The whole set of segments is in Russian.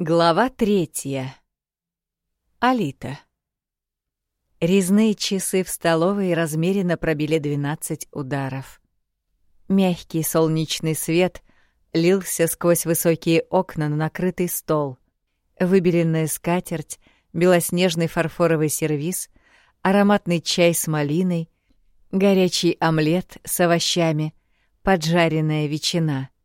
Глава третья. Алита. Резные часы в столовой размеренно пробили 12 ударов. Мягкий солнечный свет лился сквозь высокие окна на накрытый стол. Выбеленная скатерть, белоснежный фарфоровый сервиз, ароматный чай с малиной, горячий омлет с овощами, поджаренная ветчина —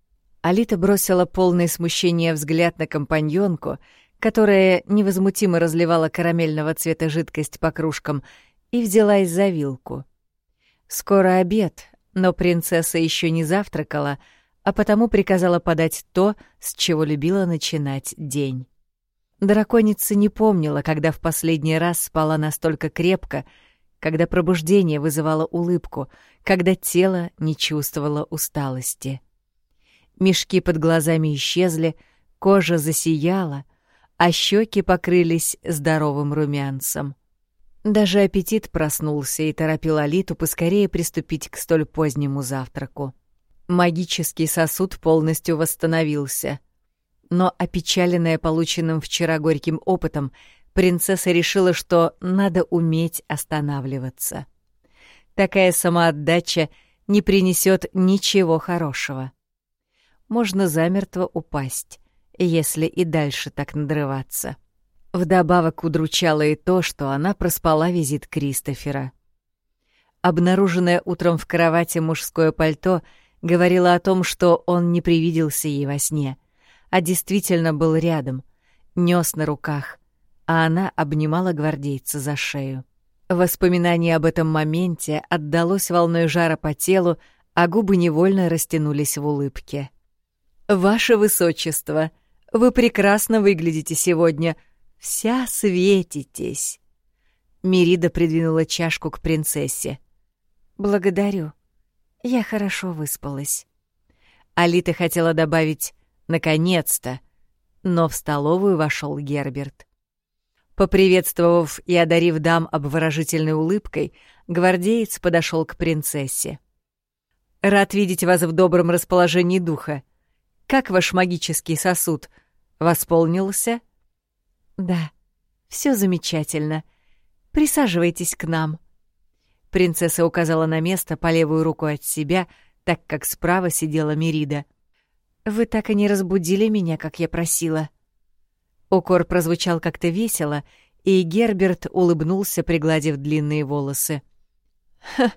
Алита бросила полное смущение взгляд на компаньонку, которая невозмутимо разливала карамельного цвета жидкость по кружкам, и взялась за вилку. Скоро обед, но принцесса еще не завтракала, а потому приказала подать то, с чего любила начинать день. Драконица не помнила, когда в последний раз спала настолько крепко, когда пробуждение вызывало улыбку, когда тело не чувствовало усталости. Мешки под глазами исчезли, кожа засияла, а щеки покрылись здоровым румянцем. Даже аппетит проснулся и торопил Алиту поскорее приступить к столь позднему завтраку. Магический сосуд полностью восстановился. Но, опечаленная полученным вчера горьким опытом, принцесса решила, что надо уметь останавливаться. Такая самоотдача не принесет ничего хорошего можно замертво упасть, если и дальше так надрываться. Вдобавок удручало и то, что она проспала визит Кристофера. Обнаруженное утром в кровати мужское пальто говорило о том, что он не привиделся ей во сне, а действительно был рядом, нес на руках, а она обнимала гвардейца за шею. Воспоминание об этом моменте отдалось волной жара по телу, а губы невольно растянулись в улыбке. «Ваше Высочество, вы прекрасно выглядите сегодня. Вся светитесь». Мирида придвинула чашку к принцессе. «Благодарю. Я хорошо выспалась». Алита хотела добавить «наконец-то», но в столовую вошел Герберт. Поприветствовав и одарив дам обворожительной улыбкой, гвардеец подошел к принцессе. «Рад видеть вас в добром расположении духа. Как ваш магический сосуд? Восполнился? Да, все замечательно. Присаживайтесь к нам. Принцесса указала на место по левую руку от себя, так как справа сидела Мерида. Вы так и не разбудили меня, как я просила. Укор прозвучал как-то весело, и Герберт улыбнулся, пригладив длинные волосы. «Ха,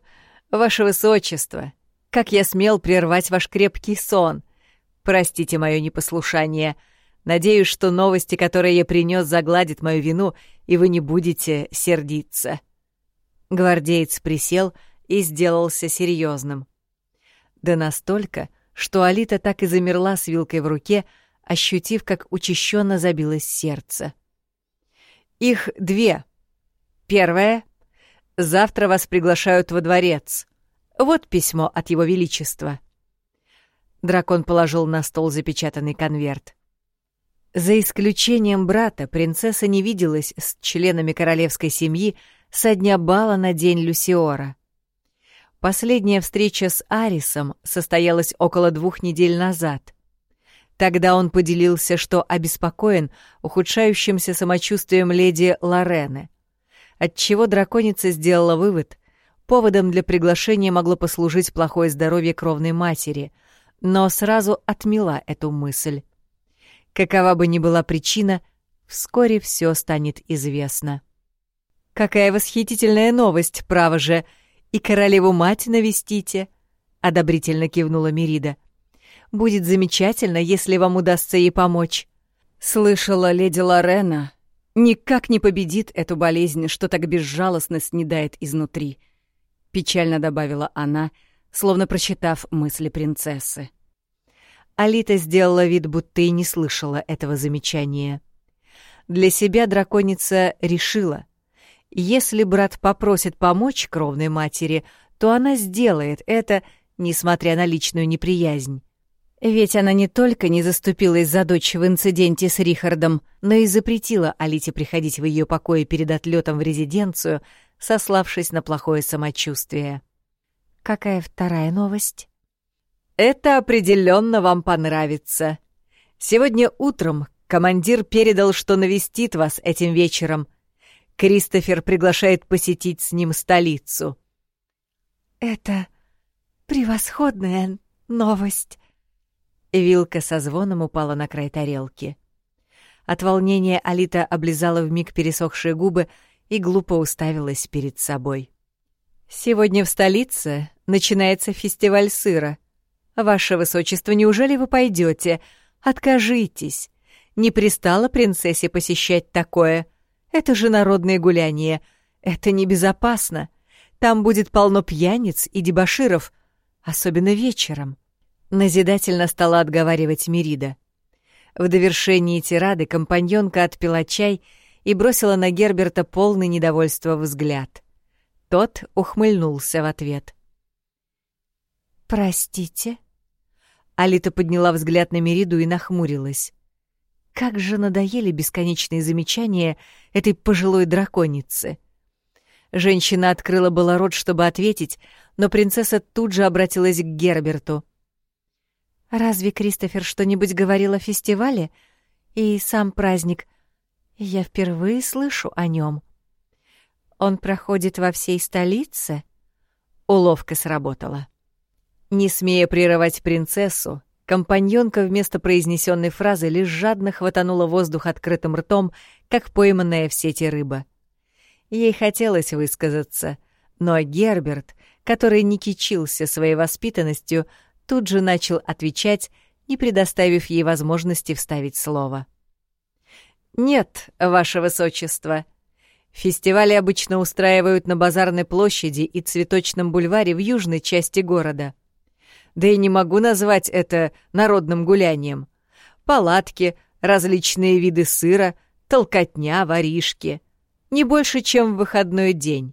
ваше высочество, как я смел прервать ваш крепкий сон! Простите мое непослушание. Надеюсь, что новости, которые я принес, загладят мою вину, и вы не будете сердиться». Гвардеец присел и сделался серьезным. Да настолько, что Алита так и замерла с вилкой в руке, ощутив, как учащенно забилось сердце. «Их две. Первое. Завтра вас приглашают во дворец. Вот письмо от Его Величества». Дракон положил на стол запечатанный конверт. За исключением брата, принцесса не виделась с членами королевской семьи со дня бала на день Люсиора. Последняя встреча с Арисом состоялась около двух недель назад. Тогда он поделился, что обеспокоен ухудшающимся самочувствием леди Лорены, отчего драконица сделала вывод, поводом для приглашения могло послужить плохое здоровье кровной матери — но сразу отмела эту мысль. Какова бы ни была причина, вскоре все станет известно. «Какая восхитительная новость, право же! И королеву-мать навестите!» — одобрительно кивнула Мирида. «Будет замечательно, если вам удастся ей помочь». Слышала леди Лорена, никак не победит эту болезнь, что так безжалостно снедает изнутри. Печально добавила она, словно прочитав мысли принцессы. Алита сделала вид, будто и не слышала этого замечания. Для себя драконица решила, если брат попросит помочь кровной матери, то она сделает это, несмотря на личную неприязнь. Ведь она не только не заступилась за дочь в инциденте с Рихардом, но и запретила Алите приходить в ее покое перед отлетом в резиденцию, сославшись на плохое самочувствие. «Какая вторая новость?» Это определенно вам понравится. Сегодня утром Командир передал, что навестит вас этим вечером. Кристофер приглашает посетить с ним столицу». «Это превосходная новость!» Вилка со звоном упала на край тарелки. От волнения Алита облизала вмиг пересохшие губы и глупо уставилась перед собой. «Сегодня в столице начинается фестиваль сыра. Ваше Высочество, неужели вы пойдете? Откажитесь. Не пристало принцессе посещать такое. Это же народное гуляние. Это небезопасно. Там будет полно пьяниц и дебоширов, особенно вечером». Назидательно стала отговаривать Мирида. В довершении тирады компаньонка отпила чай и бросила на Герберта полный недовольства взгляд. Тот ухмыльнулся в ответ. «Простите?» Алита подняла взгляд на Мериду и нахмурилась. Как же надоели бесконечные замечания этой пожилой драконицы. Женщина открыла было рот, чтобы ответить, но принцесса тут же обратилась к Герберту. «Разве Кристофер что-нибудь говорил о фестивале? И сам праздник. Я впервые слышу о нем. Он проходит во всей столице?» Уловка сработала. Не смея прерывать принцессу, компаньонка вместо произнесенной фразы лишь жадно хватанула воздух открытым ртом, как пойманная в сети рыба. Ей хотелось высказаться, но Герберт, который не кичился своей воспитанностью, тут же начал отвечать, не предоставив ей возможности вставить слово. «Нет, ваше высочество», Фестивали обычно устраивают на базарной площади и цветочном бульваре в южной части города. Да и не могу назвать это народным гулянием. Палатки, различные виды сыра, толкотня, воришки. Не больше, чем в выходной день.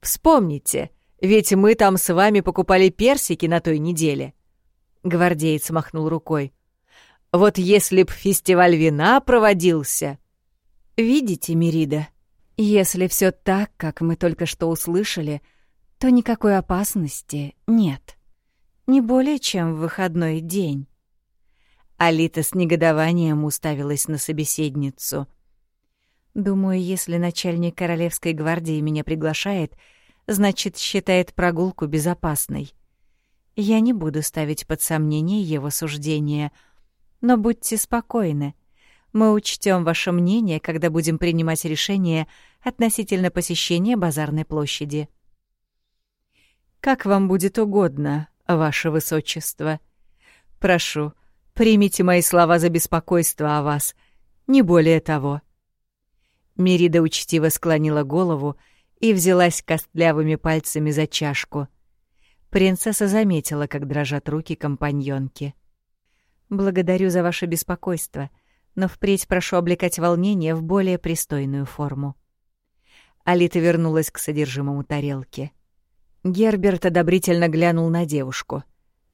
Вспомните, ведь мы там с вами покупали персики на той неделе. Гвардеец махнул рукой. Вот если б фестиваль вина проводился... Видите, Мирида, если все так, как мы только что услышали, то никакой опасности нет. Не более чем в выходной день. Алита с негодованием уставилась на собеседницу. «Думаю, если начальник Королевской гвардии меня приглашает, значит, считает прогулку безопасной. Я не буду ставить под сомнение его суждения, но будьте спокойны. Мы учтем ваше мнение, когда будем принимать решение относительно посещения базарной площади. Как вам будет угодно, ваше высочество. Прошу, примите мои слова за беспокойство о вас, не более того. Мерида учтиво склонила голову и взялась костлявыми пальцами за чашку. Принцесса заметила, как дрожат руки компаньонки. «Благодарю за ваше беспокойство», но впредь прошу облекать волнение в более пристойную форму. Алита вернулась к содержимому тарелки. Герберт одобрительно глянул на девушку,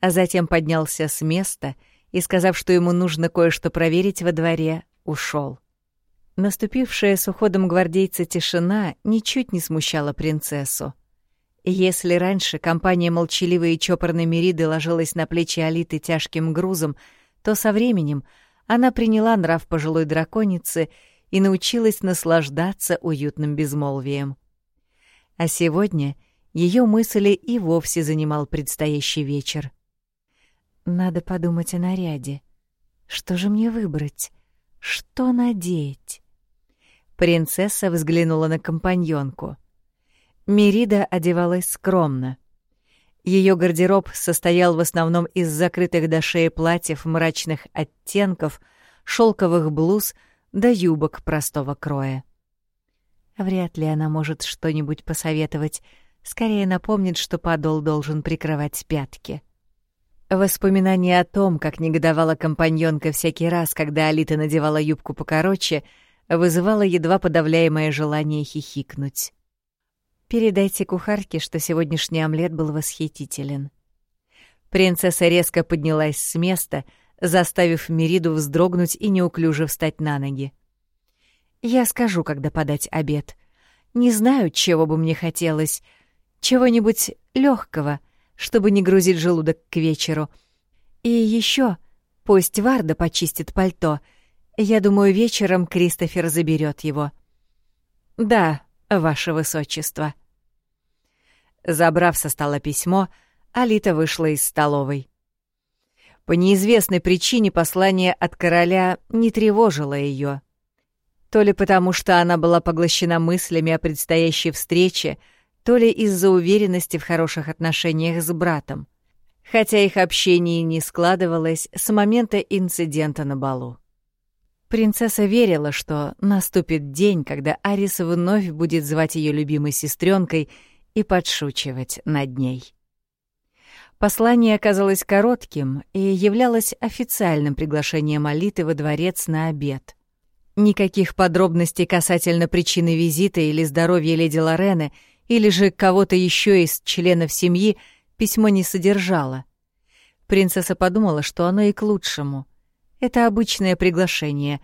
а затем поднялся с места и, сказав, что ему нужно кое-что проверить во дворе, ушел. Наступившая с уходом гвардейца тишина ничуть не смущала принцессу. Если раньше компания молчаливой и чопорной Мериды ложилась на плечи Алиты тяжким грузом, то со временем она приняла нрав пожилой драконицы и научилась наслаждаться уютным безмолвием. А сегодня ее мысли и вовсе занимал предстоящий вечер. Надо подумать о наряде. Что же мне выбрать? Что надеть? Принцесса взглянула на компаньонку. Мирида одевалась скромно. Ее гардероб состоял в основном из закрытых до шеи платьев мрачных оттенков, шелковых блуз — да юбок простого кроя. Вряд ли она может что-нибудь посоветовать, скорее напомнит, что подол должен прикрывать пятки. Воспоминание о том, как негодовала компаньонка всякий раз, когда Алита надевала юбку покороче, вызывало едва подавляемое желание хихикнуть. «Передайте кухарке, что сегодняшний омлет был восхитителен». Принцесса резко поднялась с места — заставив Мериду вздрогнуть и неуклюже встать на ноги. «Я скажу, когда подать обед. Не знаю, чего бы мне хотелось. Чего-нибудь легкого, чтобы не грузить желудок к вечеру. И еще пусть Варда почистит пальто. Я думаю, вечером Кристофер заберет его. Да, ваше высочество. Забрав со стола письмо, Алита вышла из столовой. По неизвестной причине послание от короля не тревожило ее. То ли потому, что она была поглощена мыслями о предстоящей встрече, то ли из-за уверенности в хороших отношениях с братом, хотя их общение не складывалось с момента инцидента на балу. Принцесса верила, что наступит день, когда Арис вновь будет звать ее любимой сестренкой и подшучивать над ней. Послание оказалось коротким и являлось официальным приглашением Алиты во дворец на обед. Никаких подробностей касательно причины визита или здоровья леди Лорены или же кого-то еще из членов семьи письмо не содержало. Принцесса подумала, что оно и к лучшему. Это обычное приглашение.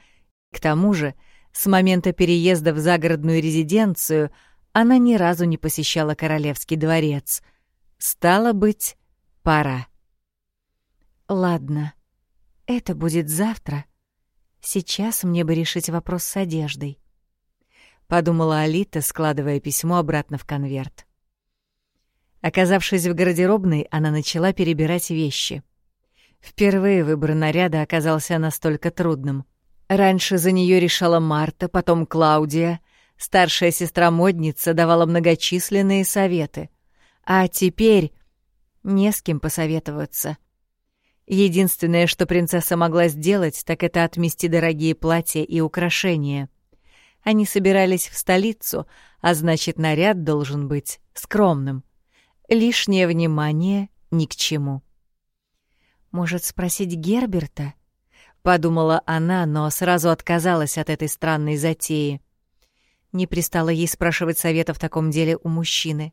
К тому же, с момента переезда в загородную резиденцию она ни разу не посещала королевский дворец. Стало быть, пора. Ладно, это будет завтра. Сейчас мне бы решить вопрос с одеждой. Подумала Алита, складывая письмо обратно в конверт. Оказавшись в гардеробной, она начала перебирать вещи. Впервые выбор наряда оказался настолько трудным. Раньше за нее решала Марта, потом Клаудия. Старшая сестра-модница давала многочисленные советы. А теперь не с кем посоветоваться — Единственное, что принцесса могла сделать, так это отмести дорогие платья и украшения. Они собирались в столицу, а значит, наряд должен быть скромным. Лишнее внимание ни к чему. «Может, спросить Герберта?» — подумала она, но сразу отказалась от этой странной затеи. Не пристала ей спрашивать совета в таком деле у мужчины.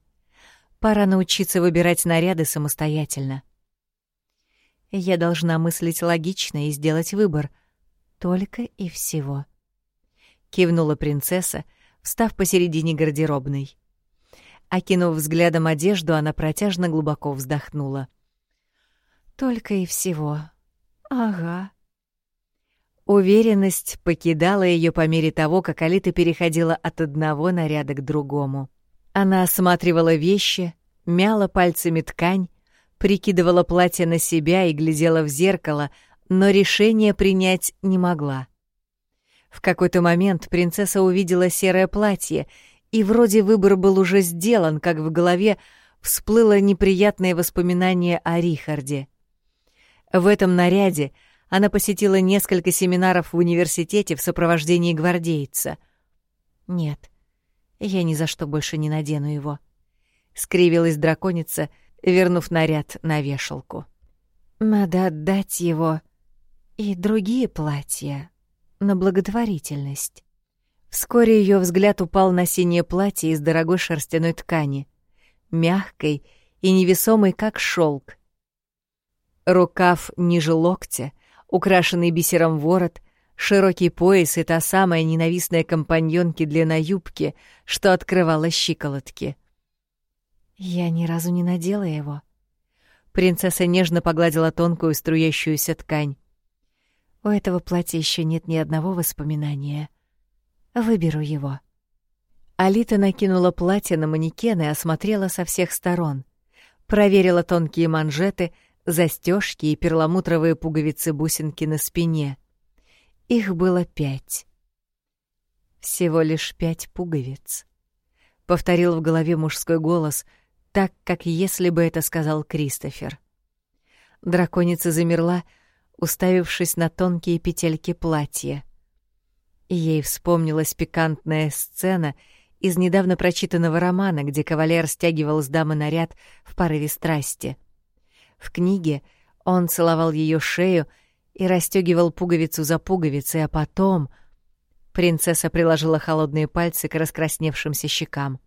Пора научиться выбирать наряды самостоятельно. Я должна мыслить логично и сделать выбор. Только и всего. Кивнула принцесса, встав посередине гардеробной. Окинув взглядом одежду, она протяжно глубоко вздохнула. Только и всего. Ага. Уверенность покидала ее по мере того, как Алита переходила от одного наряда к другому. Она осматривала вещи, мяла пальцами ткань, прикидывала платье на себя и глядела в зеркало, но решение принять не могла. В какой-то момент принцесса увидела серое платье, и вроде выбор был уже сделан, как в голове всплыло неприятное воспоминание о Рихарде. В этом наряде она посетила несколько семинаров в университете в сопровождении гвардейца. «Нет, я ни за что больше не надену его», — скривилась драконица — вернув наряд на вешалку. «Надо отдать его и другие платья на благотворительность». Вскоре ее взгляд упал на синее платье из дорогой шерстяной ткани, мягкой и невесомой, как шелк. Рукав ниже локтя, украшенный бисером ворот, широкий пояс и та самая ненавистная компаньонки длина юбки, что открывала щиколотки — я ни разу не надела его. Принцесса нежно погладила тонкую струящуюся ткань. У этого платья еще нет ни одного воспоминания. Выберу его. Алита накинула платье на манекен и осмотрела со всех сторон. Проверила тонкие манжеты, застежки и перламутровые пуговицы-бусинки на спине. Их было пять. Всего лишь пять пуговиц. Повторил в голове мужской голос — так, как если бы это сказал Кристофер. Драконица замерла, уставившись на тонкие петельки платья. Ей вспомнилась пикантная сцена из недавно прочитанного романа, где кавалер стягивал с дамы наряд в порыве страсти. В книге он целовал ее шею и расстегивал пуговицу за пуговицей, а потом... Принцесса приложила холодные пальцы к раскрасневшимся щекам.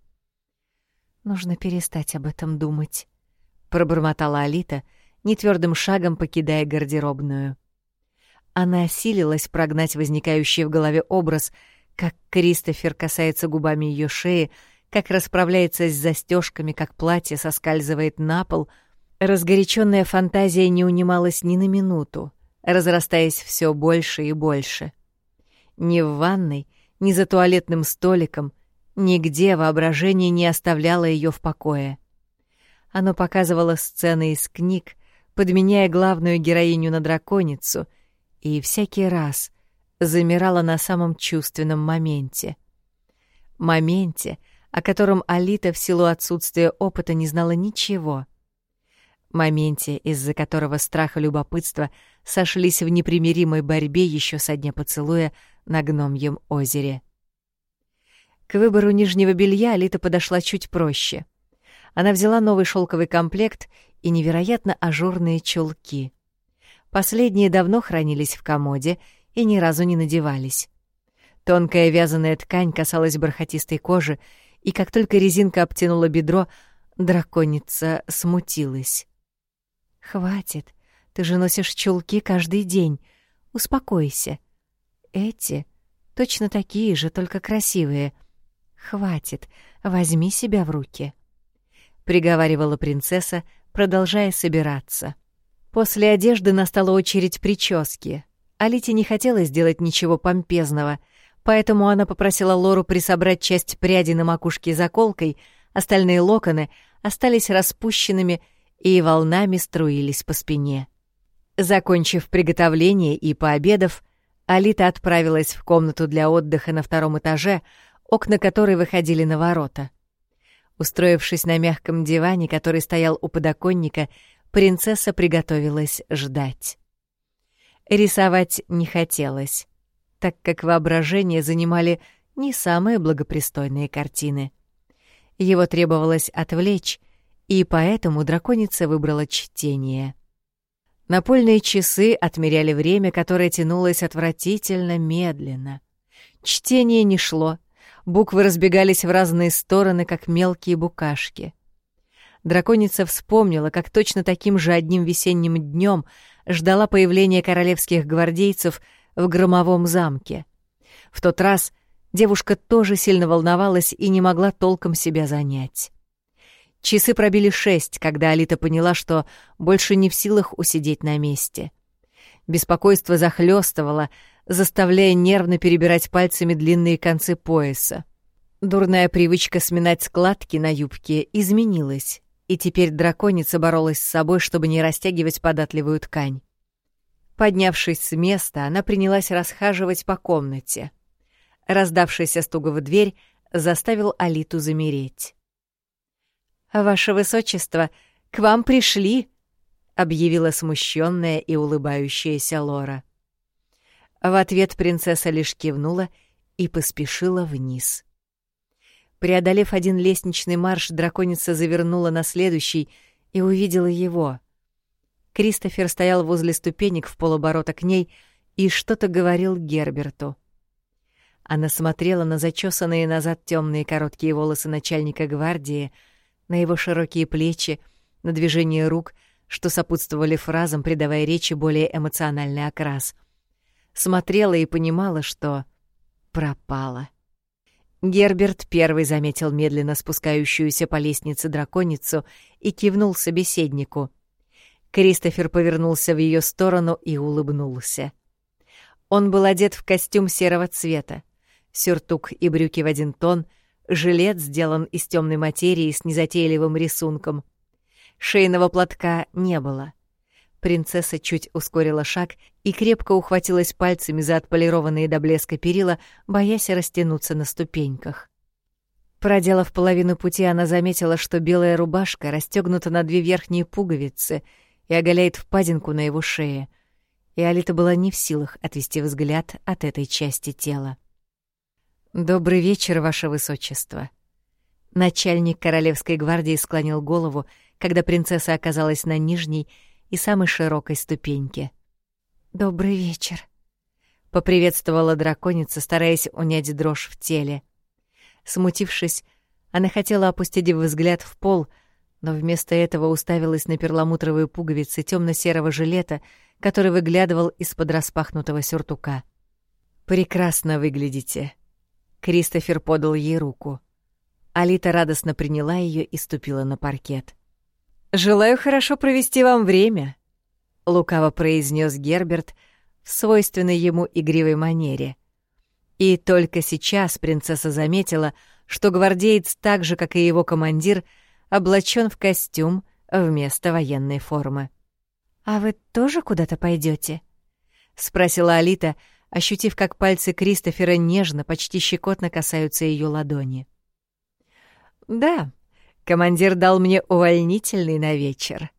Нужно перестать об этом думать, пробормотала Алита, нетвёрдым шагом покидая гардеробную. Она осилилась прогнать возникающий в голове образ, как Кристофер касается губами ее шеи, как расправляется с застежками, как платье соскальзывает на пол. Разгоряченная фантазия не унималась ни на минуту, разрастаясь все больше и больше. Ни в ванной, ни за туалетным столиком, нигде воображение не оставляло ее в покое. Оно показывало сцены из книг, подменяя главную героиню на драконицу, и всякий раз замирало на самом чувственном моменте. Моменте, о котором Алита в силу отсутствия опыта не знала ничего. Моменте, из-за которого страх и любопытство сошлись в непримиримой борьбе еще со дня поцелуя на гномьем озере. К выбору нижнего белья Алита подошла чуть проще. Она взяла новый шелковый комплект и невероятно ажурные чулки. Последние давно хранились в комоде и ни разу не надевались. Тонкая вязаная ткань касалась бархатистой кожи, и как только резинка обтянула бедро, драконица смутилась. «Хватит, ты же носишь чулки каждый день. Успокойся. Эти точно такие же, только красивые. Хватит, возьми себя в руки», — приговаривала принцесса, продолжая собираться. После одежды настала очередь прически. Алите не хотелось сделать ничего помпезного — поэтому она попросила Лору присобрать часть пряди на макушке заколкой, остальные локоны остались распущенными и волнами струились по спине. Закончив приготовление и пообедав, Алита отправилась в комнату для отдыха на втором этаже, окна которой выходили на ворота. Устроившись на мягком диване, который стоял у подоконника, принцесса приготовилась ждать. Рисовать не хотелось так как воображение занимали не самые благопристойные картины. Его требовалось отвлечь, и поэтому драконица выбрала чтение. Напольные часы отмеряли время, которое тянулось отвратительно медленно. Чтение не шло, буквы разбегались в разные стороны, как мелкие букашки. Драконица вспомнила, как точно таким же одним весенним днем ждала появления королевских гвардейцев — в громовом замке. В тот раз девушка тоже сильно волновалась и не могла толком себя занять. Часы пробили шесть, когда Алита поняла, что больше не в силах усидеть на месте. Беспокойство захлестывало, заставляя нервно перебирать пальцами длинные концы пояса. Дурная привычка сминать складки на юбке изменилась, и теперь драконица боролась с собой, чтобы не растягивать податливую ткань. Поднявшись с места, она принялась расхаживать по комнате. Раздавшийся стук в дверь заставил Алиту замереть. «Ваше высочество, к вам пришли!» — объявила смущенная и улыбающаяся Лора. В ответ принцесса лишь кивнула и поспешила вниз. Преодолев один лестничный марш, драконица завернула на следующий и увидела его — Кристофер стоял возле ступенек в полоборота к ней и что-то говорил Герберту. Она смотрела на зачесанные назад темные короткие волосы начальника гвардии, на его широкие плечи, на движение рук, что сопутствовали фразам, придавая речи более эмоциональный окрас. Смотрела и понимала, что пропала. Герберт первый заметил медленно спускающуюся по лестнице драконицу и кивнул собеседнику — Кристофер повернулся в ее сторону и улыбнулся. Он был одет в костюм серого цвета, сюртук и брюки в один тон, жилет сделан из темной материи с незатейливым рисунком. Шейного платка не было. Принцесса чуть ускорила шаг и крепко ухватилась пальцами за отполированные до блеска перила, боясь растянуться на ступеньках. Проделав половину пути, она заметила, что белая рубашка расстегнута на две верхние пуговицы — и оголяет впадинку на его шее, и Алита была не в силах отвести взгляд от этой части тела. «Добрый вечер, Ваше Высочество!» Начальник Королевской гвардии склонил голову, когда принцесса оказалась на нижней и самой широкой ступеньке. «Добрый вечер», — поприветствовала драконица, стараясь унять дрожь в теле. Смутившись, она хотела опустить взгляд в пол — но вместо этого уставилась на перламутровые пуговицы темно-серого жилета, который выглядывал из-под распахнутого сюртука. «Прекрасно выглядите», — Кристофер подал ей руку. Алита радостно приняла ее и ступила на паркет. «Желаю хорошо провести вам время», — лукаво произнес Герберт в свойственной ему игривой манере. И только сейчас принцесса заметила, что гвардеец, так же, как и его командир, облачен в костюм вместо военной формы. «А вы тоже куда-то пойдете? спросила Алита, ощутив, как пальцы Кристофера нежно, почти щекотно касаются ее ладони. «Да, командир дал мне увольнительный на вечер».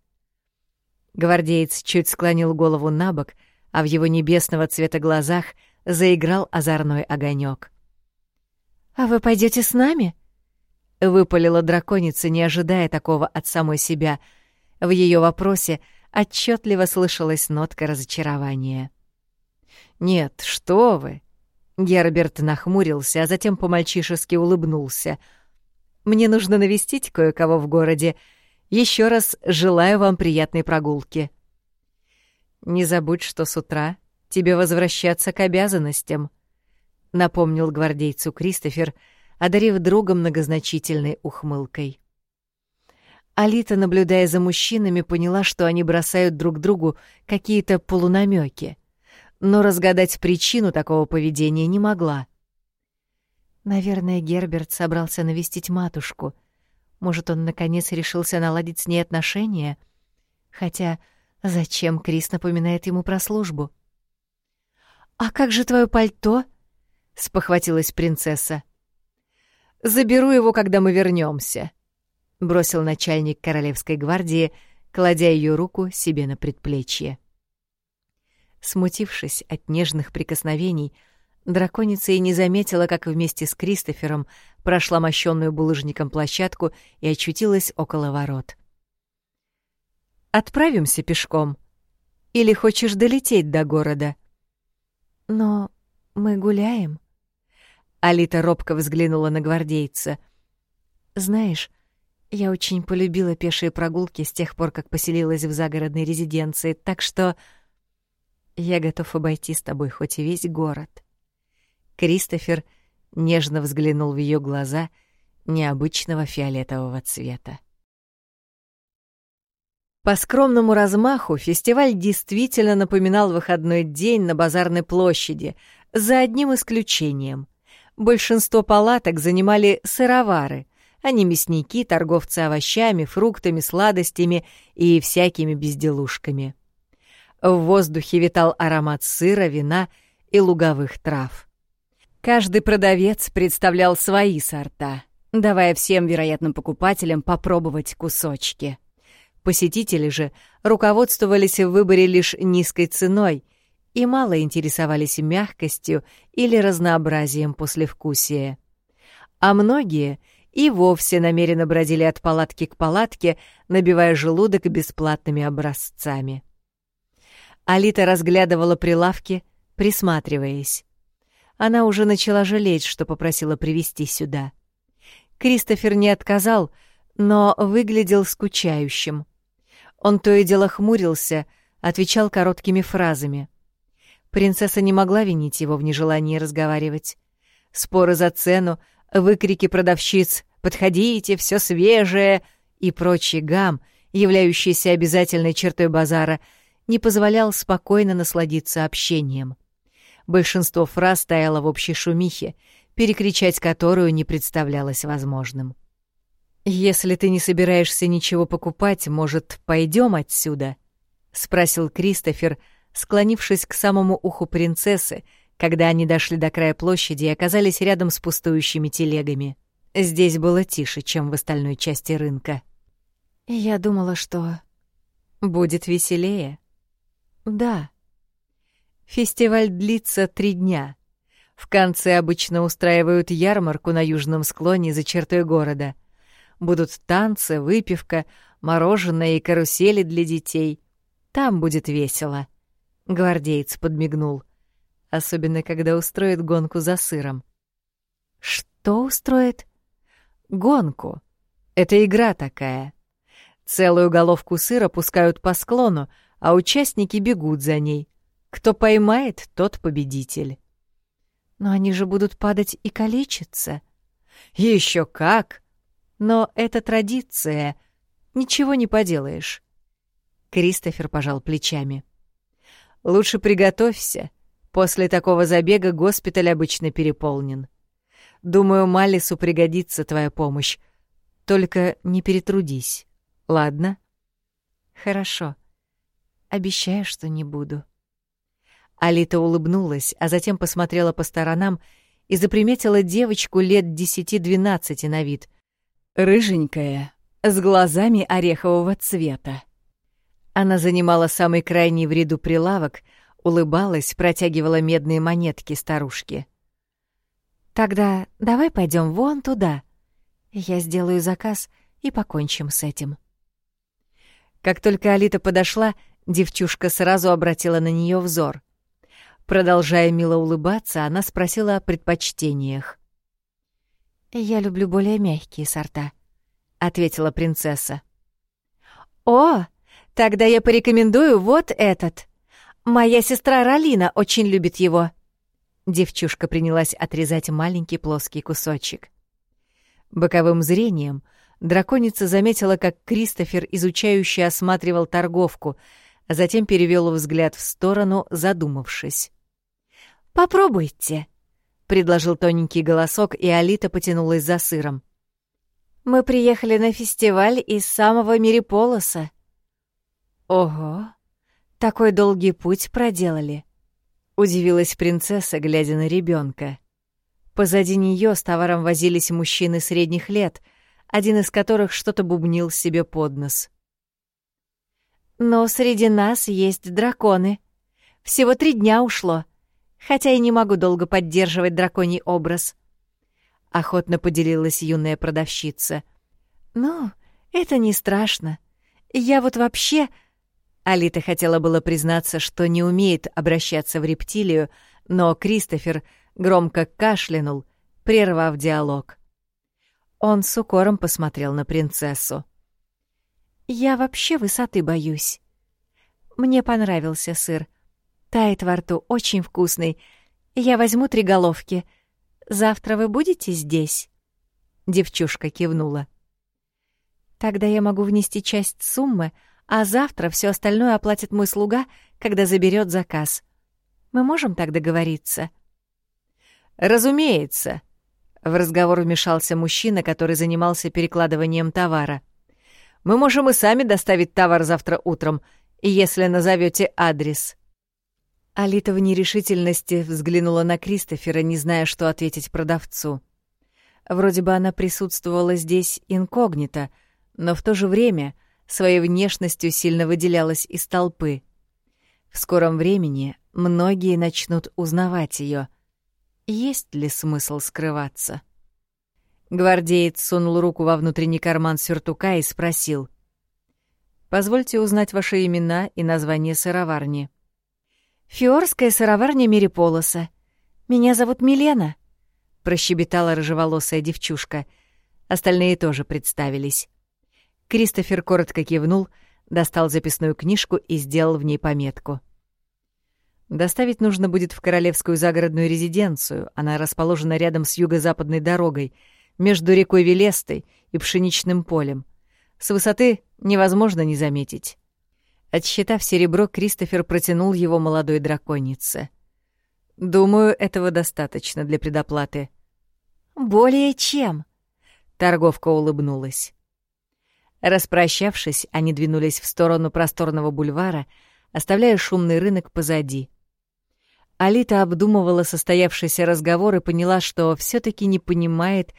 Гвардеец чуть склонил голову на бок, а в его небесного цвета глазах — заиграл озорной огонек. «А вы пойдете с нами?» — выпалила драконица, не ожидая такого от самой себя. В ее вопросе отчетливо слышалась нотка разочарования. «Нет, что вы!» Герберт нахмурился, а затем по-мальчишески улыбнулся. «Мне нужно навестить кое-кого в городе. Еще раз желаю вам приятной прогулки». «Не забудь, что с утра тебе возвращаться к обязанностям», — напомнил гвардейцу Кристофер, одарив друга многозначительной ухмылкой. Алита, наблюдая за мужчинами, поняла, что они бросают друг другу какие-то полунамеки, но разгадать причину такого поведения не могла. Наверное, Герберт собрался навестить матушку. Может, он, наконец, решился наладить с ней отношения? Хотя зачем Крис напоминает ему про службу? «А как же твое пальто?» — спохватилась принцесса. «Заберу его, когда мы вернемся, бросил начальник Королевской гвардии, кладя ее руку себе на предплечье. Смутившись от нежных прикосновений, драконица и не заметила, как вместе с Кристофером прошла мощенную булыжником площадку и очутилась около ворот. «Отправимся пешком? Или хочешь долететь до города?» «Но мы гуляем». Алита робко взглянула на гвардейца. «Знаешь, я очень полюбила пешие прогулки с тех пор, как поселилась в загородной резиденции, так что я готов обойти с тобой хоть и весь город». Кристофер нежно взглянул в ее глаза необычного фиолетового цвета. По скромному размаху фестиваль действительно напоминал выходной день на базарной площади, за одним исключением. Большинство палаток занимали сыровары, а не мясники, торговцы овощами, фруктами, сладостями и всякими безделушками. В воздухе витал аромат сыра, вина и луговых трав. Каждый продавец представлял свои сорта, давая всем вероятным покупателям попробовать кусочки — Посетители же руководствовались в выборе лишь низкой ценой и мало интересовались мягкостью или разнообразием послевкусия. А многие и вовсе намеренно бродили от палатки к палатке, набивая желудок бесплатными образцами. Алита разглядывала прилавки, присматриваясь. Она уже начала жалеть, что попросила привезти сюда. Кристофер не отказал, но выглядел скучающим. Он то и дело хмурился, отвечал короткими фразами. Принцесса не могла винить его в нежелании разговаривать. Споры за цену, выкрики продавщиц «подходите, все свежее» и прочий гам, являющийся обязательной чертой базара, не позволял спокойно насладиться общением. Большинство фраз стояло в общей шумихе, перекричать которую не представлялось возможным. «Если ты не собираешься ничего покупать, может, пойдем отсюда?» — спросил Кристофер, склонившись к самому уху принцессы, когда они дошли до края площади и оказались рядом с пустующими телегами. Здесь было тише, чем в остальной части рынка. «Я думала, что...» «Будет веселее?» «Да». Фестиваль длится три дня. В конце обычно устраивают ярмарку на южном склоне за чертой города — Будут танцы, выпивка, мороженое и карусели для детей. Там будет весело. Гвардеец подмигнул. Особенно, когда устроит гонку за сыром. Что устроит? Гонку. Это игра такая. Целую головку сыра пускают по склону, а участники бегут за ней. Кто поймает, тот победитель. Но они же будут падать и калечиться. Еще как! Но это традиция. Ничего не поделаешь. Кристофер пожал плечами. Лучше приготовься. После такого забега госпиталь обычно переполнен. Думаю, Малису пригодится твоя помощь. Только не перетрудись, ладно? Хорошо. Обещаю, что не буду. Алита улыбнулась, а затем посмотрела по сторонам и заприметила девочку лет десяти-двенадцати на вид. Рыженькая, с глазами орехового цвета. Она занимала самый крайний в ряду прилавок, улыбалась, протягивала медные монетки старушке. «Тогда давай пойдем вон туда. Я сделаю заказ и покончим с этим». Как только Алита подошла, девчушка сразу обратила на нее взор. Продолжая мило улыбаться, она спросила о предпочтениях. «Я люблю более мягкие сорта», — ответила принцесса. «О, тогда я порекомендую вот этот. Моя сестра Ралина очень любит его». Девчушка принялась отрезать маленький плоский кусочек. Боковым зрением драконица заметила, как Кристофер изучающе осматривал торговку, а затем перевел взгляд в сторону, задумавшись. «Попробуйте», — предложил тоненький голосок, и Алита потянулась за сыром. «Мы приехали на фестиваль из самого Мириполоса». «Ого, такой долгий путь проделали», — удивилась принцесса, глядя на ребенка. Позади нее с товаром возились мужчины средних лет, один из которых что-то бубнил себе под нос. «Но среди нас есть драконы. Всего три дня ушло, хотя и не могу долго поддерживать драконий образ». Охотно поделилась юная продавщица. «Ну, это не страшно. Я вот вообще...» Алита хотела было признаться, что не умеет обращаться в рептилию, но Кристофер — громко кашлянул, прервав диалог. Он с укором посмотрел на принцессу. «Я вообще высоты боюсь. Мне понравился сыр. Тает во рту, очень вкусный. Я возьму три головки. Завтра вы будете здесь?» Девчушка кивнула. «Тогда я могу внести часть суммы, а завтра все остальное оплатит мой слуга, когда заберет заказ. Мы можем так договориться?» «Разумеется», — в разговор вмешался мужчина, который занимался перекладыванием товара. «Мы можем и сами доставить товар завтра утром, если назовете адрес». Алита в нерешительности взглянула на Кристофера, не зная, что ответить продавцу. Вроде бы она присутствовала здесь инкогнито, но в то же время своей внешностью сильно выделялась из толпы. В скором времени многие начнут узнавать ее — есть ли смысл скрываться? Гвардеец сунул руку во внутренний карман сюртука и спросил. «Позвольте узнать ваши имена и название сыроварни». «Фиорская сыроварня Мериполоса. Меня зовут Милена», — прощебетала рыжеволосая девчушка. Остальные тоже представились. Кристофер коротко кивнул, достал записную книжку и сделал в ней пометку — Доставить нужно будет в королевскую загородную резиденцию. Она расположена рядом с юго-западной дорогой, между рекой Велестой и пшеничным полем. С высоты невозможно не заметить. Отсчитав серебро, Кристофер протянул его молодой драконице. «Думаю, этого достаточно для предоплаты». «Более чем», — торговка улыбнулась. Распрощавшись, они двинулись в сторону просторного бульвара, оставляя шумный рынок позади — Алита обдумывала состоявшийся разговор и поняла, что все таки не понимает,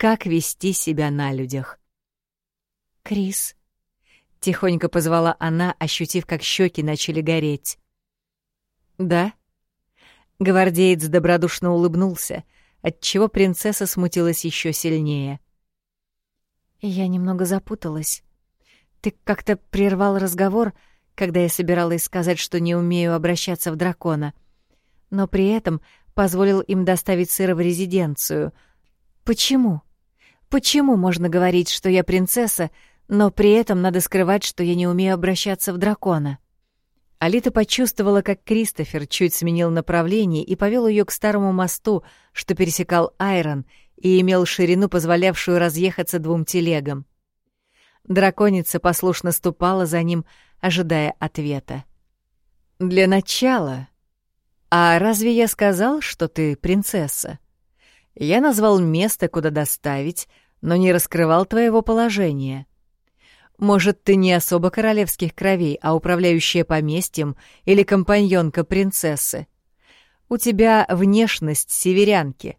как вести себя на людях. «Крис», — тихонько позвала она, ощутив, как щеки начали гореть. «Да?» Гвардеец добродушно улыбнулся, отчего принцесса смутилась еще сильнее. «Я немного запуталась. Ты как-то прервал разговор, когда я собиралась сказать, что не умею обращаться в дракона — но при этом позволил им доставить сыра в резиденцию. Почему? Почему можно говорить, что я принцесса, но при этом надо скрывать, что я не умею обращаться в дракона? Алита почувствовала, как Кристофер чуть сменил направление и повел ее к старому мосту, что пересекал Айрон и имел ширину, позволявшую разъехаться двум телегам. Драконица послушно ступала за ним, ожидая ответа. «Для начала «А разве я сказал, что ты принцесса? Я назвал место, куда доставить, но не раскрывал твоего положения. Может, ты не особо королевских кровей, а управляющая поместьем или компаньонка принцессы. У тебя внешность северянки.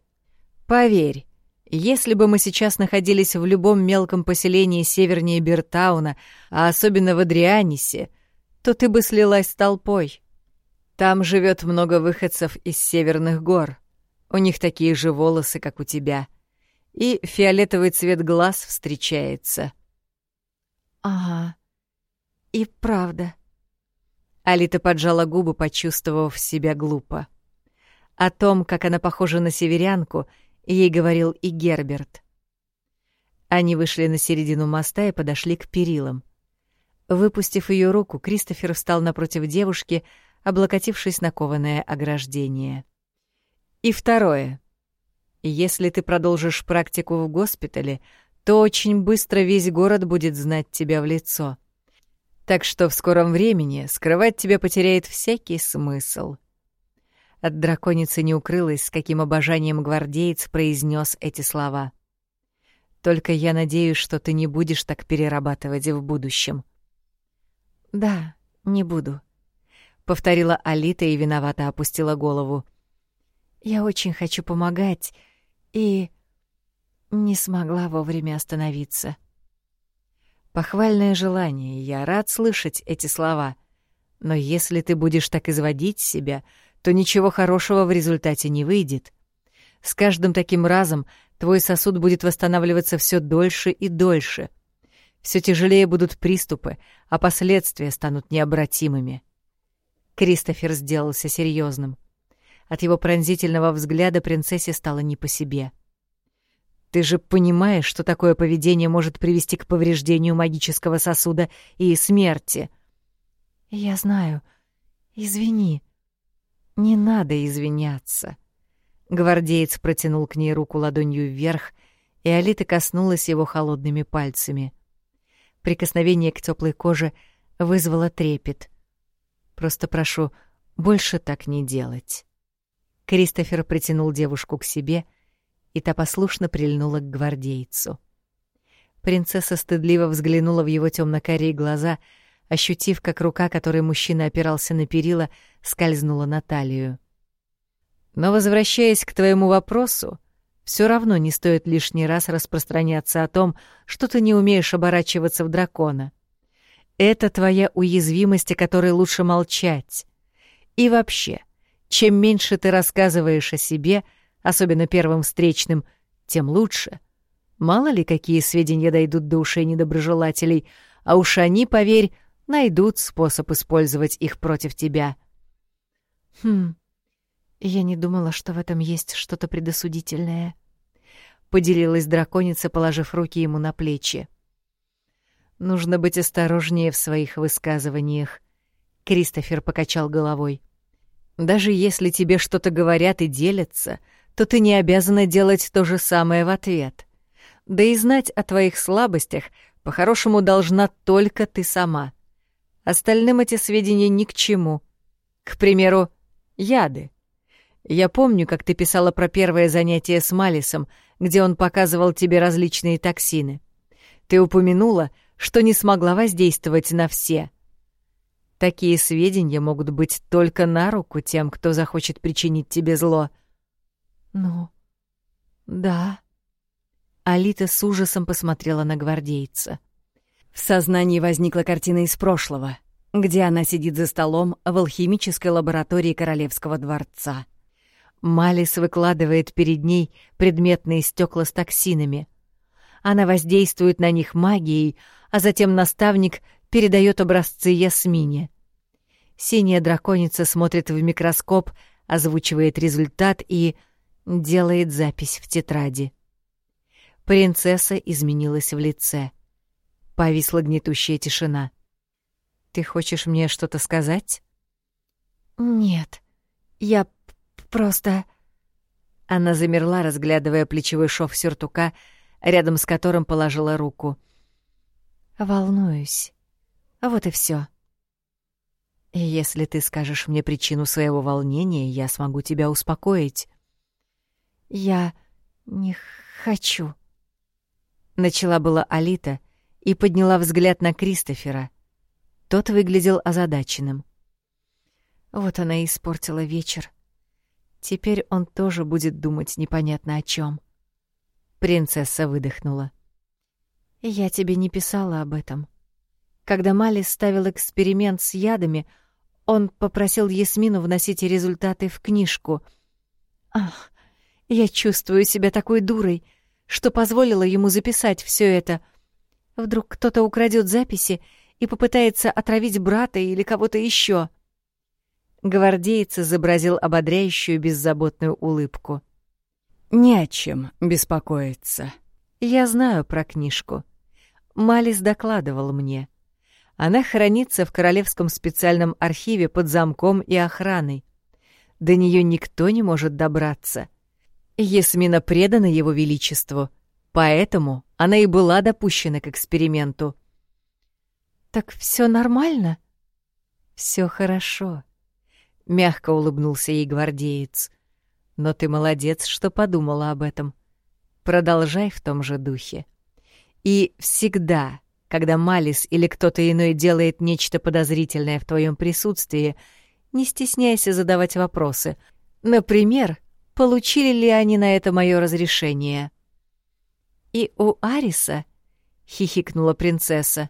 Поверь, если бы мы сейчас находились в любом мелком поселении севернее Бертауна, а особенно в Адрианисе, то ты бы слилась с толпой. Там живет много выходцев из северных гор. У них такие же волосы, как у тебя. И фиолетовый цвет глаз встречается. Ага. И правда. Алита поджала губы, почувствовав себя глупо. О том, как она похожа на северянку, ей говорил и Герберт. Они вышли на середину моста и подошли к перилам. Выпустив ее руку, Кристофер встал напротив девушки, облокотившись на кованое ограждение. И второе. Если ты продолжишь практику в госпитале, то очень быстро весь город будет знать тебя в лицо. Так что в скором времени скрывать тебя потеряет всякий смысл. От драконицы не укрылось, с каким обожанием гвардеец произнес эти слова. Только я надеюсь, что ты не будешь так перерабатывать в будущем. Да, не буду, повторила Алита и виновато опустила голову. Я очень хочу помогать и не смогла вовремя остановиться. Похвальное желание, я рад слышать эти слова. Но если ты будешь так изводить себя, то ничего хорошего в результате не выйдет. С каждым таким разом твой сосуд будет восстанавливаться все дольше и дольше. Все тяжелее будут приступы, а последствия станут необратимыми. Кристофер сделался серьезным. От его пронзительного взгляда принцессе стало не по себе. Ты же понимаешь, что такое поведение может привести к повреждению магического сосуда и смерти. Я знаю. Извини. Не надо извиняться. Гвардеец протянул к ней руку ладонью вверх, и Алита коснулась его холодными пальцами. Прикосновение к теплой коже вызвало трепет. Просто прошу, больше так не делать. Кристофер притянул девушку к себе — и та послушно прильнула к гвардейцу. Принцесса стыдливо взглянула в его темно-карие глаза, ощутив, как рука, которой мужчина опирался на перила, скользнула на талию. Но, возвращаясь к твоему вопросу, все равно не стоит лишний раз распространяться о том, что ты не умеешь оборачиваться в дракона. Это твоя уязвимость, о которой лучше молчать. И вообще, чем меньше ты рассказываешь о себе — особенно первым встречным, тем лучше. Мало ли, какие сведения дойдут до ушей недоброжелателей, а уж они, поверь, найдут способ использовать их против тебя. Хм, я не думала, что в этом есть что-то предосудительное. Поделилась драконица, положив руки ему на плечи. Нужно быть осторожнее в своих высказываниях. Кристофер покачал головой. Даже если тебе что-то говорят и делятся — то ты не обязана делать то же самое в ответ. Да и знать о твоих слабостях по-хорошему должна только ты сама. Остальным эти сведения ни к чему. К примеру, яды. Я помню, как ты писала про первое занятие с Малисом, где он показывал тебе различные токсины. Ты упомянула, что не смогла воздействовать на все. Такие сведения могут быть только на руку тем, кто захочет причинить тебе зло — «Ну, да». Алита с ужасом посмотрела на гвардейца. В сознании возникла картина из прошлого, где она сидит за столом в алхимической лаборатории Королевского дворца. Малис выкладывает перед ней предметные стекла с токсинами. Она воздействует на них магией, а затем наставник передает образцы Ясмине. Синяя драконица смотрит в микроскоп, озвучивает результат и делает запись в тетради. Принцесса изменилась в лице. Повисла гнетущая тишина. «Ты хочешь мне что-то сказать?» «Нет, я просто...» Она замерла, разглядывая плечевой шов сюртука, рядом с которым положила руку. «Волнуюсь. Вот и все. Если ты скажешь мне причину своего волнения, я смогу тебя успокоить. Я не хочу. Начала была Алита и подняла взгляд на Кристофера. Тот выглядел озадаченным. Вот она и испортила вечер. Теперь он тоже будет думать непонятно о чем. Принцесса выдохнула. Я тебе не писала об этом. Когда Малис ставил эксперимент с ядами, он попросил Ясмину вносить результаты в книжку. Ах, я чувствую себя такой дурой, что позволила ему записать все это. Вдруг кто-то украдет записи и попытается отравить брата или кого-то еще. Гвардеец изобразил ободряющую беззаботную улыбку. «Не о чем беспокоиться. Я знаю про книжку. Малис докладывал мне. Она хранится в Королевском специальном архиве под замком и охраной. До нее никто не может добраться. Ясмина предана его величеству, поэтому она и была допущена к эксперименту. «Так все нормально?» Все хорошо», — мягко улыбнулся ей гвардеец. «Но ты молодец, что подумала об этом. Продолжай в том же духе. И всегда, когда Малис или кто-то иной делает нечто подозрительное в твоем присутствии, не стесняйся задавать вопросы. Например, получили ли они на это мое разрешение?» «И у Ариса?» — хихикнула принцесса.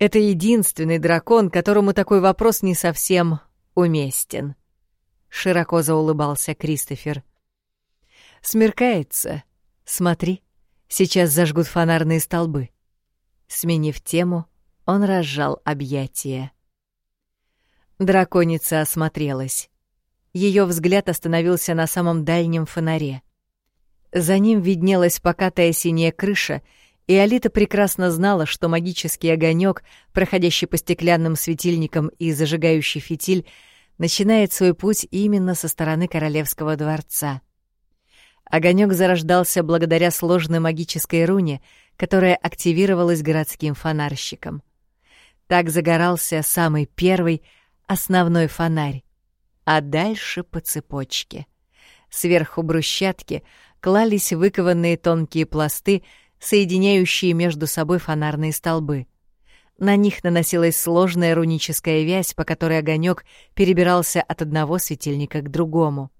Это единственный дракон, которому такой вопрос не совсем уместен. Широко заулыбался Кристофер. Смеркается. Смотри, сейчас зажгут фонарные столбы. Сменив тему, он разжал объятия. Драконица осмотрелась. Ее взгляд остановился на самом дальнем фонаре. За ним виднелась покатая синяя крыша — и Алита прекрасно знала, что магический огонек, проходящий по стеклянным светильникам и зажигающий фитиль, начинает свой путь именно со стороны королевского дворца. Огонек зарождался благодаря сложной магической руне, которая активировалась городским фонарщиком. Так загорался самый первый основной фонарь, а дальше по цепочке. Сверху брусчатки клались выкованные тонкие пласты соединяющие между собой фонарные столбы. На них наносилась сложная руническая вязь, по которой огонек перебирался от одного светильника к другому.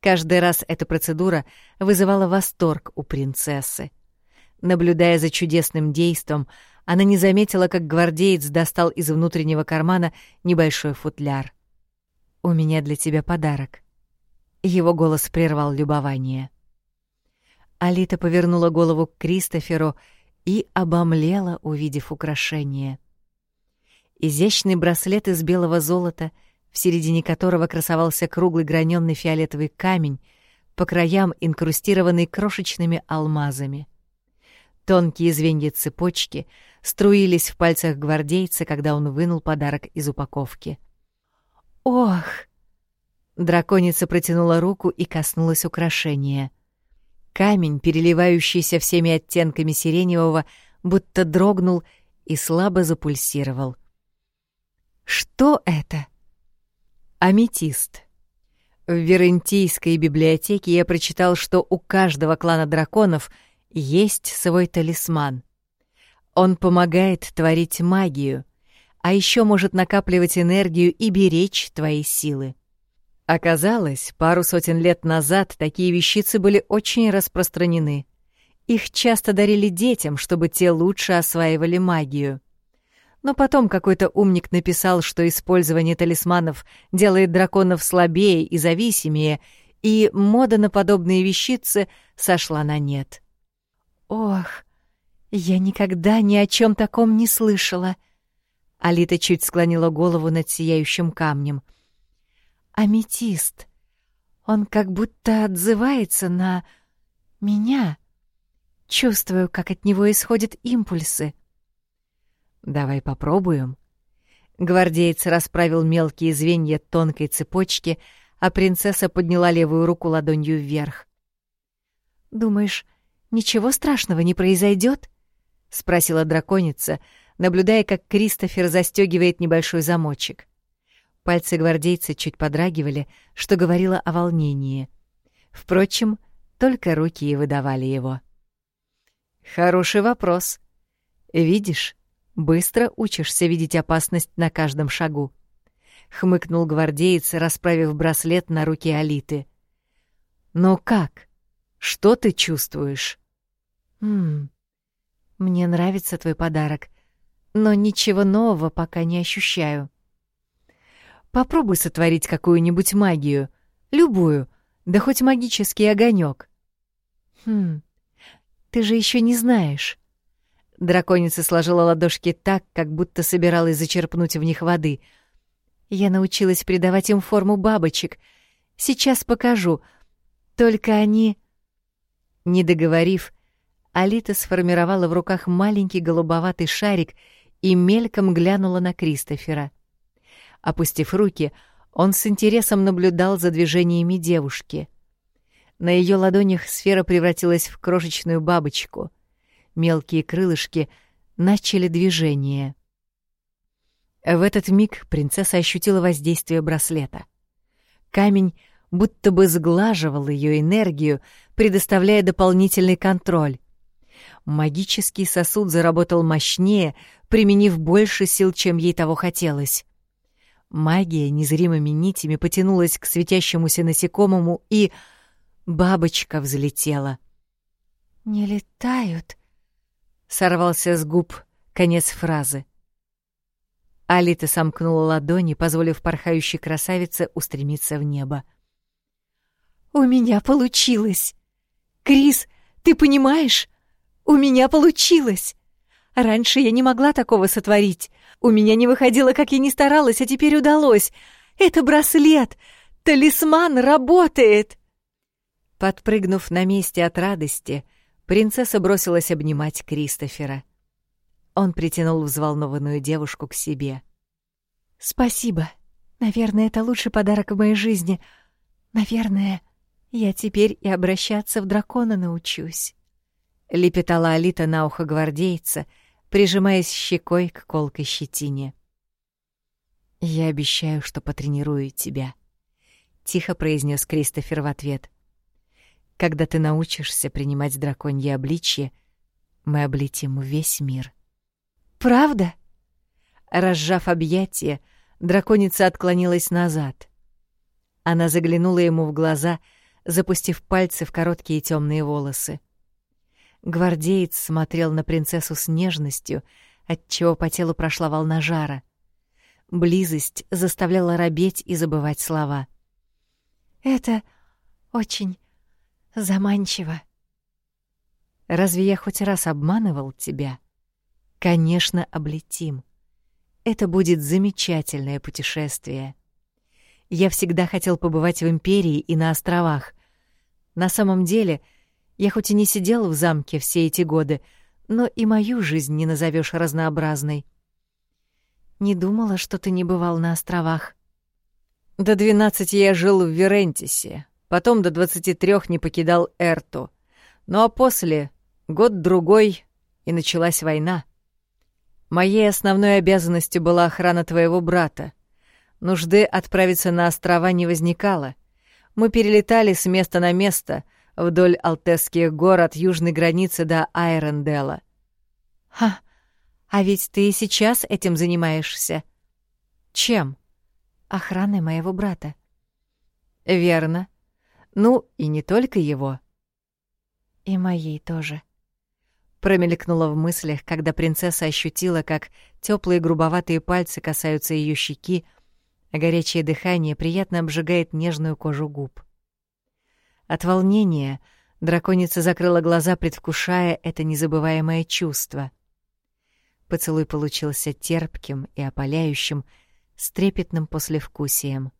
Каждый раз эта процедура вызывала восторг у принцессы. Наблюдая за чудесным действом, она не заметила, как гвардеец достал из внутреннего кармана небольшой футляр. «У меня для тебя подарок». Его голос прервал любование. Алита повернула голову к Кристоферу и обомлела, увидев украшение. Изящный браслет из белого золота, в середине которого красовался круглый граненый фиолетовый камень, по краям инкрустированный крошечными алмазами. Тонкие звенья цепочки струились в пальцах гвардейца, когда он вынул подарок из упаковки. «Ох!» Драконица протянула руку и коснулась украшения. Камень, переливающийся всеми оттенками сиреневого, будто дрогнул и слабо запульсировал. «Что это?» Аметист. В Верентийской библиотеке я прочитал, что у каждого клана драконов есть свой талисман. Он помогает творить магию, а еще может накапливать энергию и беречь твои силы. Оказалось, пару сотен лет назад такие вещицы были очень распространены. Их часто дарили детям, чтобы те лучше осваивали магию. Но потом какой-то умник написал, что использование талисманов делает драконов слабее и зависимее, и мода на подобные вещицы сошла на нет. «Ох, я никогда ни о чем таком не слышала!» Алита чуть склонила голову над сияющим камнем — аметист. Он как будто отзывается на меня. Чувствую, как от него исходят импульсы. Давай попробуем. Гвардеец расправил мелкие звенья тонкой цепочки, а принцесса подняла левую руку ладонью вверх. Думаешь, ничего страшного не произойдет? спросила драконица, наблюдая, как Кристофер застегивает небольшой замочек. Пальцы гвардейца чуть подрагивали, что говорило о волнении. Впрочем, только руки и выдавали его. «Хороший вопрос. Видишь, быстро учишься видеть опасность на каждом шагу», — хмыкнул гвардеец, расправив браслет на руке Алиты. «Ну как? Что ты чувствуешь?» «Хм, мне нравится твой подарок, но ничего нового пока не ощущаю». Попробуй сотворить какую-нибудь магию. Любую. Да хоть магический огонек. Хм, ты же еще не знаешь. Драконица сложила ладошки так, как будто собиралась зачерпнуть в них воды. Я научилась придавать им форму бабочек. Сейчас покажу. Только они... Не договорив, Алита сформировала в руках маленький голубоватый шарик и мельком глянула на Кристофера. Опустив руки, он с интересом наблюдал за движениями девушки. На ее ладонях сфера превратилась в крошечную бабочку. Мелкие крылышки начали движение. В этот миг принцесса ощутила воздействие браслета. Камень будто бы сглаживал ее энергию, предоставляя дополнительный контроль. Магический сосуд заработал мощнее, применив больше сил, чем ей того хотелось. Магия незримыми нитями потянулась к светящемуся насекомому, и бабочка взлетела. «Не летают», — сорвался с губ конец фразы. Алита сомкнула ладони, позволив порхающей красавице устремиться в небо. «У меня получилось! Крис, ты понимаешь? У меня получилось! Раньше я не могла такого сотворить. У меня не выходило, как я ни старалась, а теперь удалось. Это браслет! Талисман работает!» Подпрыгнув на месте от радости, принцесса бросилась обнимать Кристофера. Он притянул взволнованную девушку к себе. «Спасибо. Наверное, это лучший подарок в моей жизни. Наверное, я теперь и обращаться в дракона научусь», — лепетала Алита на ухо гвардейца — прижимаясь щекой к колкой щетине. «Я обещаю, что потренирую тебя», — тихо произнес Кристофер в ответ. «Когда ты научишься принимать драконье обличье, мы облетим весь мир». «Правда?» Разжав объятия, драконица отклонилась назад. Она заглянула ему в глаза, запустив пальцы в короткие темные волосы. Гвардеец смотрел на принцессу с нежностью, отчего по телу прошла волна жара. Близость заставляла робеть и забывать слова. «Это очень заманчиво». «Разве я хоть раз обманывал тебя?» «Конечно, облетим. Это будет замечательное путешествие. Я всегда хотел побывать в Империи и на островах. На самом деле — я хоть и не сидел в замке все эти годы, но и мою жизнь не назовешь разнообразной. Не думала, что ты не бывал на островах. До двенадцати я жил в Верентисе, потом до двадцати трех не покидал Эрту. Ну а после, год-другой, и началась война. Моей основной обязанностью была охрана твоего брата. Нужды отправиться на острова не возникало. Мы перелетали с места на место — вдоль Алтесских гор от южной границы до Айрендела. «Ха, а ведь ты и сейчас этим занимаешься». «Чем?» «Охраной моего брата». «Верно. Ну, и не только его». «И моей тоже». Промелькнула в мыслях, когда принцесса ощутила, как теплые грубоватые пальцы касаются ее щеки, а горячее дыхание приятно обжигает нежную кожу губ. От волнения драконица закрыла глаза, предвкушая это незабываемое чувство. Поцелуй получился терпким и опаляющим, с трепетным послевкусием.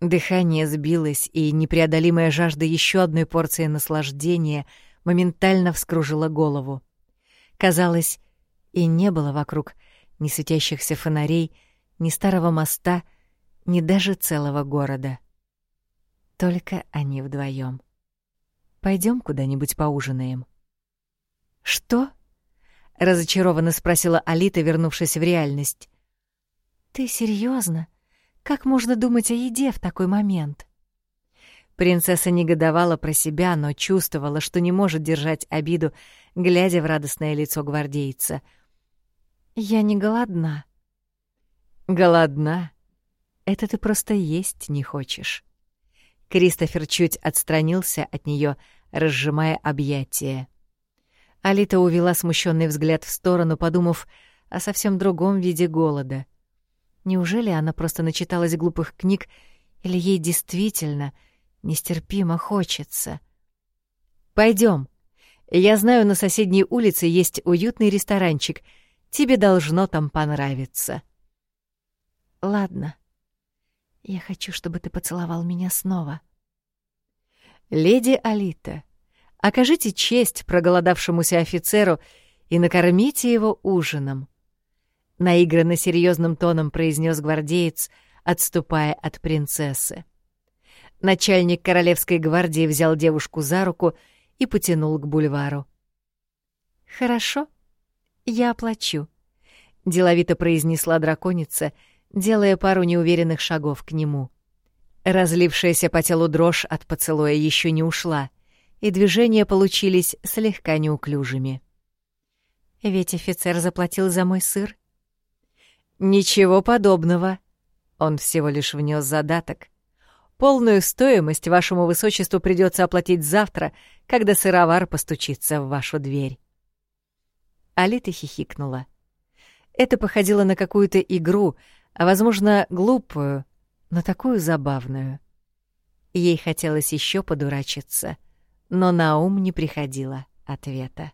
Дыхание сбилось, и непреодолимая жажда еще одной порции наслаждения моментально вскружила голову. Казалось, и не было вокруг ни светящихся фонарей, ни старого моста, ни даже целого города. Только они вдвоем. Пойдем куда-нибудь поужинаем. Что? разочарованно спросила Алита, вернувшись в реальность. Ты серьезно? Как можно думать о еде в такой момент? Принцесса негодовала про себя, но чувствовала, что не может держать обиду, глядя в радостное лицо гвардейца. «Я не голодна». «Голодна? Это ты просто есть не хочешь». Кристофер чуть отстранился от нее, разжимая объятия. Алита увела смущенный взгляд в сторону, подумав о совсем другом виде голода. Неужели она просто начиталась глупых книг, или ей действительно нестерпимо хочется? Пойдем. Я знаю, на соседней улице есть уютный ресторанчик. Тебе должно там понравиться. Ладно. Я хочу, чтобы ты поцеловал меня снова. Леди Алита, окажите честь проголодавшемуся офицеру и накормите его ужином. Наигранно серьезным тоном произнес гвардеец, отступая от принцессы. Начальник королевской гвардии взял девушку за руку и потянул к бульвару. «Хорошо, я оплачу», — деловито произнесла драконица — делая пару неуверенных шагов к нему. Разлившаяся по телу дрожь от поцелуя еще не ушла, и движения получились слегка неуклюжими. «Ведь офицер заплатил за мой сыр?» «Ничего подобного. Он всего лишь внес задаток. Полную стоимость вашему высочеству придется оплатить завтра, когда сыровар постучится в вашу дверь». Алита хихикнула. Это походило на какую-то игру, а, возможно, глупую, но такую забавную. Ей хотелось еще подурачиться, но на ум не приходило ответа.